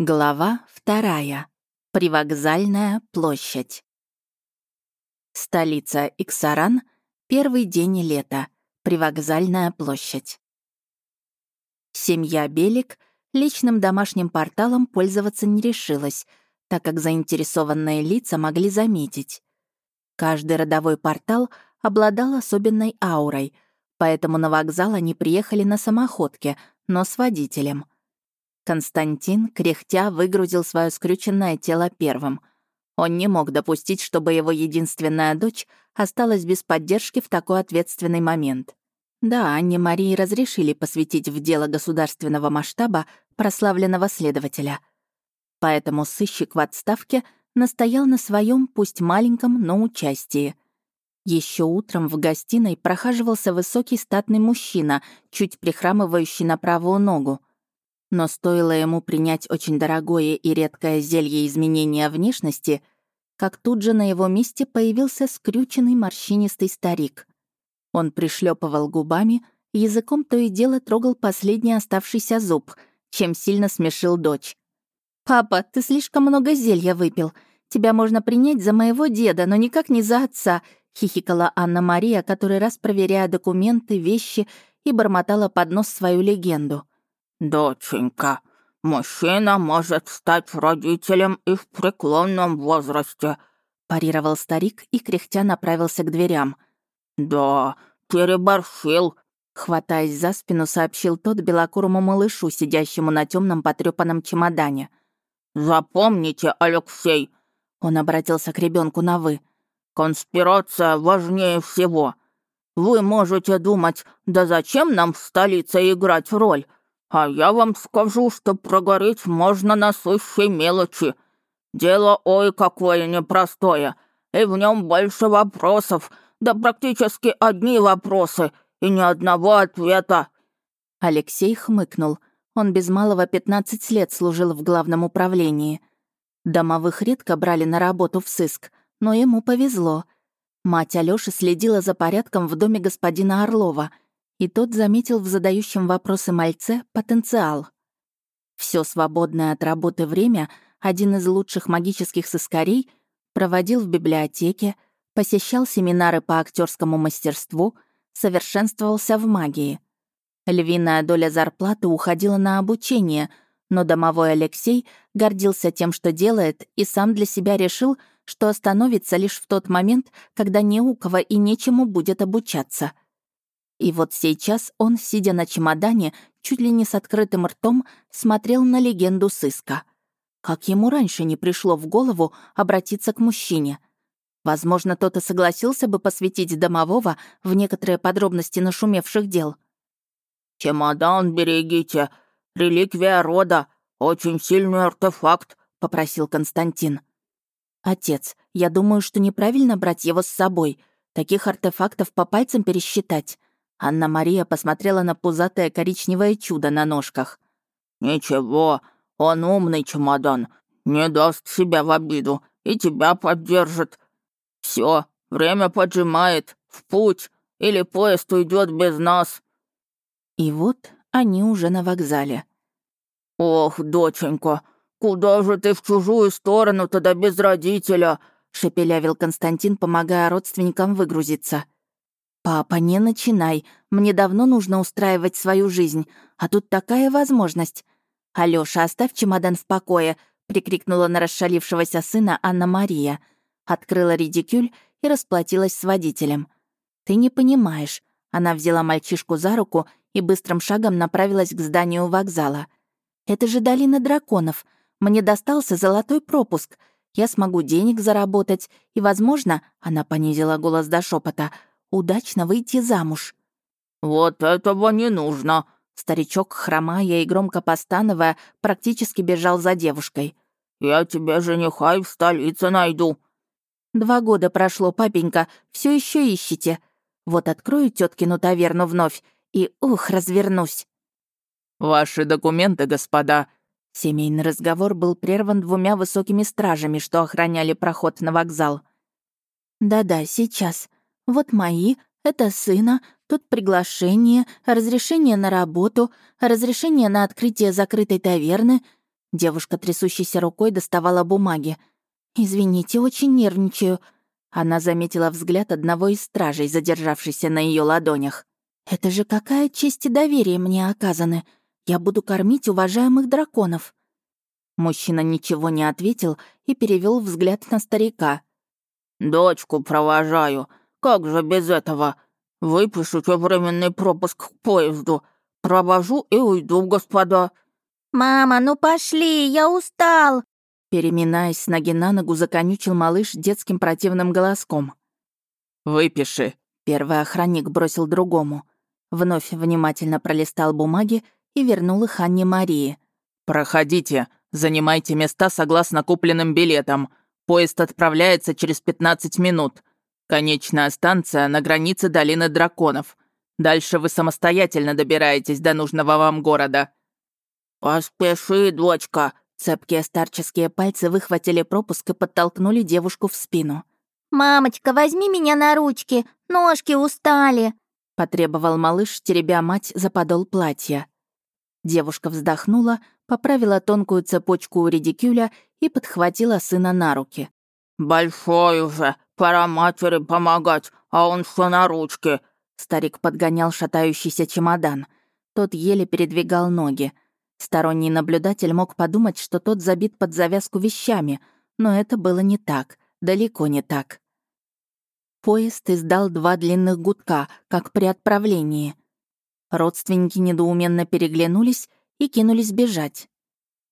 Глава вторая. Привокзальная площадь. Столица Иксаран. Первый день лета. Привокзальная площадь. Семья Белик личным домашним порталом пользоваться не решилась, так как заинтересованные лица могли заметить. Каждый родовой портал обладал особенной аурой, поэтому на вокзал они приехали на самоходке, но с водителем — Константин, кряхтя, выгрузил свое скрюченное тело первым. Он не мог допустить, чтобы его единственная дочь осталась без поддержки в такой ответственный момент. Да, Анне Марии разрешили посвятить в дело государственного масштаба прославленного следователя. Поэтому сыщик в отставке настоял на своем, пусть маленьком, но участии. Еще утром в гостиной прохаживался высокий статный мужчина, чуть прихрамывающий на правую ногу. Но стоило ему принять очень дорогое и редкое зелье изменения внешности, как тут же на его месте появился скрюченный морщинистый старик. Он пришлепывал губами, языком то и дело трогал последний оставшийся зуб, чем сильно смешил дочь. «Папа, ты слишком много зелья выпил. Тебя можно принять за моего деда, но никак не за отца», — хихикала Анна-Мария, который раз проверяя документы, вещи и бормотала под нос свою легенду. «Доченька, мужчина может стать родителем и в преклонном возрасте», парировал старик и кряхтя направился к дверям. «Да, переборщил», хватаясь за спину, сообщил тот белокурому малышу, сидящему на темном потрепанном чемодане. «Запомните, Алексей», он обратился к ребенку на «вы», «конспирация важнее всего. Вы можете думать, да зачем нам в столице играть роль? А я вам скажу, что прогореть можно на сущей мелочи. Дело ой какое непростое, и в нем больше вопросов, да практически одни вопросы и ни одного ответа». Алексей хмыкнул. Он без малого 15 лет служил в главном управлении. Домовых редко брали на работу в сыск, но ему повезло. Мать Алёши следила за порядком в доме господина Орлова — и тот заметил в задающем вопросы мальце потенциал. Все свободное от работы время один из лучших магических сыскарей проводил в библиотеке, посещал семинары по актерскому мастерству, совершенствовался в магии. Львиная доля зарплаты уходила на обучение, но домовой Алексей гордился тем, что делает, и сам для себя решил, что остановится лишь в тот момент, когда не у кого и нечему будет обучаться — и вот сейчас он, сидя на чемодане, чуть ли не с открытым ртом, смотрел на легенду сыска. Как ему раньше не пришло в голову обратиться к мужчине? Возможно, тот и согласился бы посвятить домового в некоторые подробности нашумевших дел. «Чемодан берегите, реликвия рода, очень сильный артефакт», — попросил Константин. «Отец, я думаю, что неправильно брать его с собой. Таких артефактов по пальцам пересчитать. Анна-Мария посмотрела на пузатое коричневое чудо на ножках. «Ничего, он умный чемодан, не даст себя в обиду и тебя поддержит. Все, время поджимает, в путь, или поезд уйдет без нас». И вот они уже на вокзале. «Ох, доченька, куда же ты в чужую сторону тогда без родителя?» — шепелявил Константин, помогая родственникам выгрузиться. «Папа, не начинай. Мне давно нужно устраивать свою жизнь, а тут такая возможность. Алёша, оставь чемодан в покое», — прикрикнула на расшалившегося сына Анна-Мария. Открыла редикюль и расплатилась с водителем. «Ты не понимаешь». Она взяла мальчишку за руку и быстрым шагом направилась к зданию вокзала. «Это же долина драконов. Мне достался золотой пропуск. Я смогу денег заработать, и, возможно, — она понизила голос до шепота, удачно выйти замуж. «Вот этого не нужно!» Старичок, хромая и громко постановая, практически бежал за девушкой. «Я тебе жениха и в столице найду». «Два года прошло, папенька, все еще ищете. Вот открою теткину таверну вновь и, ух, развернусь». «Ваши документы, господа». Семейный разговор был прерван двумя высокими стражами, что охраняли проход на вокзал. «Да-да, сейчас. Вот мои, это сына, тут приглашение, разрешение на работу, разрешение на открытие закрытой таверны. Девушка, трясущейся рукой, доставала бумаги. «Извините, очень нервничаю». Она заметила взгляд одного из стражей, задержавшийся на ее ладонях. «Это же какая честь и доверие мне оказаны. Я буду кормить уважаемых драконов». Мужчина ничего не ответил и перевел взгляд на старика. «Дочку провожаю. Как же без этого? Выпишите временный пропуск к поезду. Провожу и уйду, господа». «Мама, ну пошли, я устал!» Переминаясь с ноги на ногу, законючил малыш детским противным голоском. «Выпиши», — первый охранник бросил другому. Вновь внимательно пролистал бумаги и вернул их Анне Марии. «Проходите, занимайте места согласно купленным билетам. Поезд отправляется через 15 минут. Конечная станция на границе Долины Драконов. Дальше вы самостоятельно добираетесь до нужного вам города». «Поспеши, дочка!» Цепкие старческие пальцы выхватили пропуск и подтолкнули девушку в спину. «Мамочка, возьми меня на ручки, ножки устали!» потребовал малыш, теребя мать за подол платья. Девушка вздохнула, поправила тонкую цепочку у редикюля и подхватила сына на руки. «Большой уже, пора матери помогать, а он все на ручке». Старик подгонял шатающийся чемодан. Тот еле передвигал ноги. Сторонний наблюдатель мог подумать, что тот забит под завязку вещами, но это было не так, далеко не так. Поезд издал два длинных гудка, как при отправлении. Родственники недоуменно переглянулись и кинулись бежать.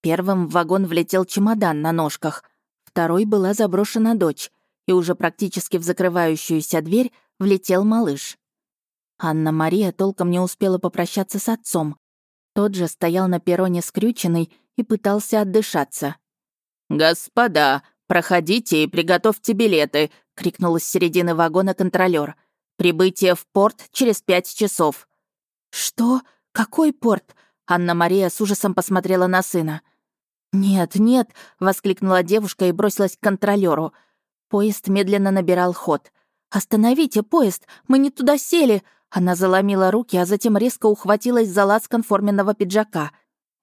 Первым в вагон влетел чемодан на ножках, второй была заброшена дочь, и уже практически в закрывающуюся дверь влетел малыш. Анна-Мария толком не успела попрощаться с отцом. Тот же стоял на перроне скрюченный и пытался отдышаться. «Господа, проходите и приготовьте билеты», — крикнул из середины вагона контролер. «Прибытие в порт через пять часов». «Что? Какой порт?» Анна-Мария с ужасом посмотрела на сына. «Нет, нет!» — воскликнула девушка и бросилась к контролеру. Поезд медленно набирал ход. «Остановите поезд! Мы не туда сели!» Она заломила руки, а затем резко ухватилась за лацкан форменного пиджака.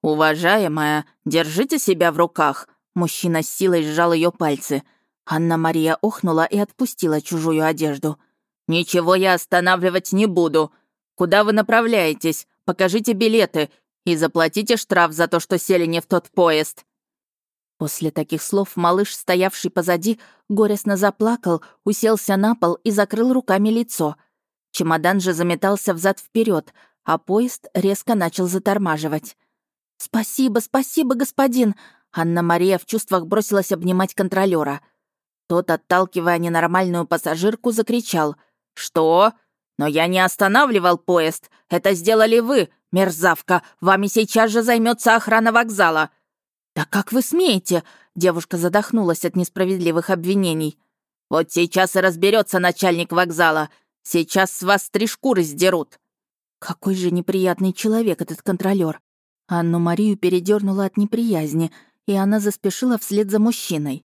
«Уважаемая, держите себя в руках!» Мужчина с силой сжал ее пальцы. Анна-Мария охнула и отпустила чужую одежду. «Ничего я останавливать не буду. Куда вы направляетесь? Покажите билеты и заплатите штраф за то, что сели не в тот поезд». После таких слов малыш, стоявший позади, горестно заплакал, уселся на пол и закрыл руками лицо. Чемодан же заметался взад вперед, а поезд резко начал затормаживать. «Спасибо, спасибо, господин!» Анна-Мария в чувствах бросилась обнимать контролера. Тот, отталкивая ненормальную пассажирку, закричал. «Что? Но я не останавливал поезд. Это сделали вы, «Мерзавка, вами сейчас же займется охрана вокзала!» «Да как вы смеете?» — девушка задохнулась от несправедливых обвинений. «Вот сейчас и разберется начальник вокзала. Сейчас с вас три шкуры сдерут». Какой же неприятный человек этот контролер. Анну Марию передернула от неприязни, и она заспешила вслед за мужчиной.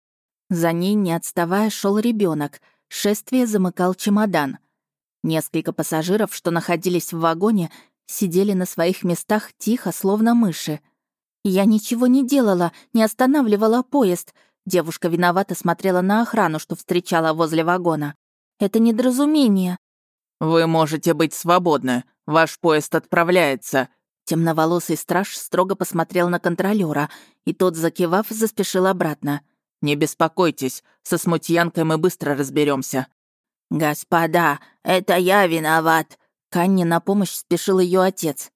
За ней, не отставая, шел ребенок. Шествие замыкал чемодан. Несколько пассажиров, что находились в вагоне, сидели на своих местах тихо, словно мыши. «Я ничего не делала, не останавливала поезд», Девушка виновато смотрела на охрану, что встречала возле вагона. «Это недоразумение». «Вы можете быть свободны. Ваш поезд отправляется». Темноволосый страж строго посмотрел на контролера, и тот, закивав, заспешил обратно. «Не беспокойтесь, со смутьянкой мы быстро разберемся. «Господа, это я виноват», к Анне на помощь спешил ее отец.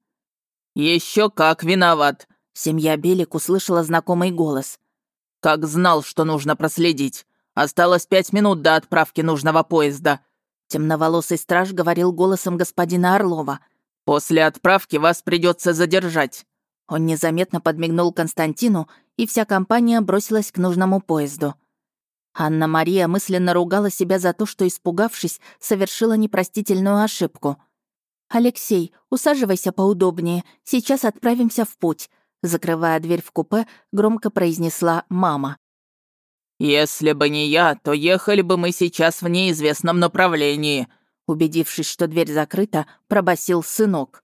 Еще как виноват!» Семья Белик услышала знакомый голос. «Как знал, что нужно проследить. Осталось пять минут до отправки нужного поезда». Темноволосый страж говорил голосом господина Орлова. «После отправки вас придется задержать». Он незаметно подмигнул Константину, и вся компания бросилась к нужному поезду. Анна-Мария мысленно ругала себя за то, что, испугавшись, совершила непростительную ошибку — «Алексей, усаживайся поудобнее, сейчас отправимся в путь», закрывая дверь в купе, громко произнесла мама. «Если бы не я, то ехали бы мы сейчас в неизвестном направлении», убедившись, что дверь закрыта, пробасил сынок.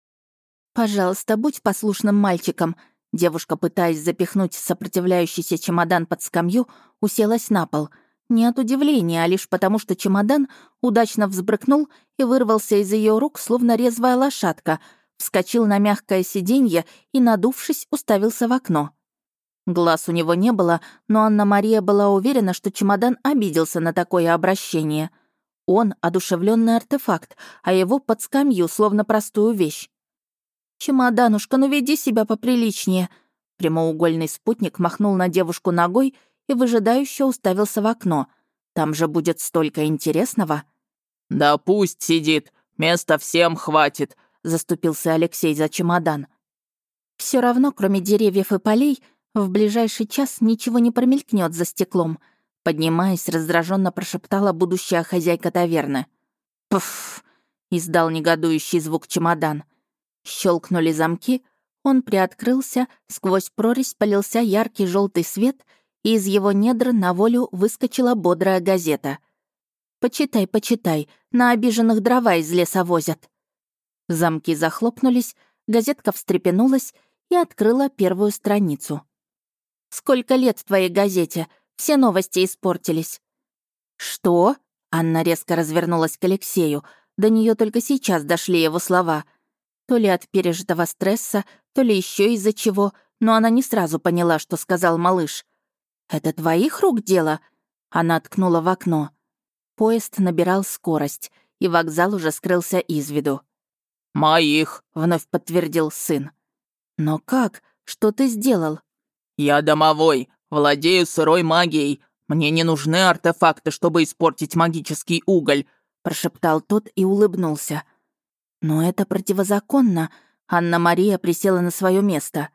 «Пожалуйста, будь послушным мальчиком», Девушка, пытаясь запихнуть сопротивляющийся чемодан под скамью, уселась на пол. Не от удивления, а лишь потому, что чемодан удачно взбрыкнул и вырвался из ее рук, словно резвая лошадка, вскочил на мягкое сиденье и, надувшись, уставился в окно. Глаз у него не было, но Анна-Мария была уверена, что чемодан обиделся на такое обращение. Он — одушевленный артефакт, а его под скамью, словно простую вещь. «Чемоданушка, ну веди себя поприличнее!» Прямоугольный спутник махнул на девушку ногой и выжидающе уставился в окно. «Там же будет столько интересного!» «Да пусть сидит, места всем хватит!» — заступился Алексей за чемодан. Все равно, кроме деревьев и полей, в ближайший час ничего не промелькнет за стеклом», поднимаясь, раздраженно прошептала будущая хозяйка таверны. «Пф!» — издал негодующий звук чемодан. Щелкнули замки, он приоткрылся, сквозь прорезь полился яркий желтый свет, и из его недр на волю выскочила бодрая газета. «Почитай, почитай, на обиженных дрова из леса возят». Замки захлопнулись, газетка встрепенулась и открыла первую страницу. «Сколько лет в твоей газете? Все новости испортились». «Что?» — Анна резко развернулась к Алексею. До нее только сейчас дошли его слова — то ли от пережитого стресса, то ли еще из-за чего, но она не сразу поняла, что сказал малыш. «Это твоих рук дело?» Она ткнула в окно. Поезд набирал скорость, и вокзал уже скрылся из виду. «Моих», — вновь подтвердил сын. «Но как? Что ты сделал?» «Я домовой, владею сырой магией. Мне не нужны артефакты, чтобы испортить магический уголь», — прошептал тот и улыбнулся. «Но это противозаконно», — Анна-Мария присела на свое место.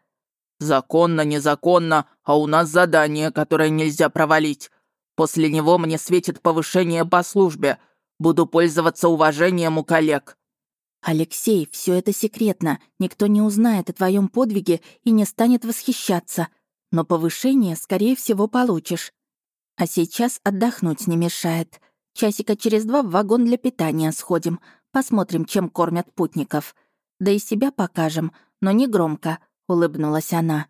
«Законно, незаконно, а у нас задание, которое нельзя провалить. После него мне светит повышение по службе. Буду пользоваться уважением у коллег». «Алексей, все это секретно. Никто не узнает о твоем подвиге и не станет восхищаться. Но повышение, скорее всего, получишь. А сейчас отдохнуть не мешает. Часика через два в вагон для питания сходим. Посмотрим, чем кормят путников. Да и себя покажем, но не громко», — улыбнулась она.